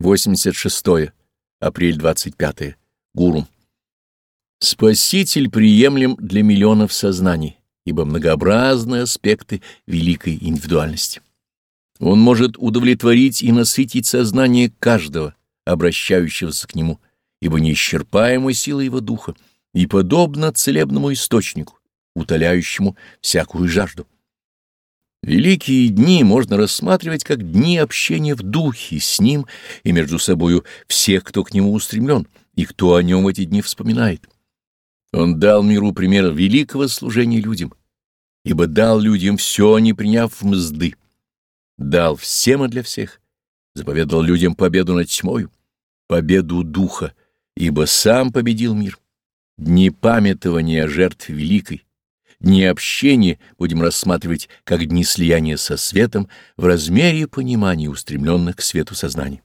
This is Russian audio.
86. Апрель 25. Гуру. Спаситель приемлем для миллионов сознаний, ибо многообразны аспекты великой индивидуальности. Он может удовлетворить и насытить сознание каждого, обращающегося к нему, ибо неисчерпаемая сила его духа и подобно целебному источнику, утоляющему всякую жажду. Великие дни можно рассматривать как дни общения в духе с ним и между собою всех, кто к нему устремлен, и кто о нем эти дни вспоминает. Он дал миру пример великого служения людям, ибо дал людям все, не приняв мзды. Дал всем и для всех, заповедал людям победу над тьмою, победу духа, ибо сам победил мир. Дни памятования о великой, Дни общения будем рассматривать как дни слияния со светом в размере понимания устремленных к свету сознания.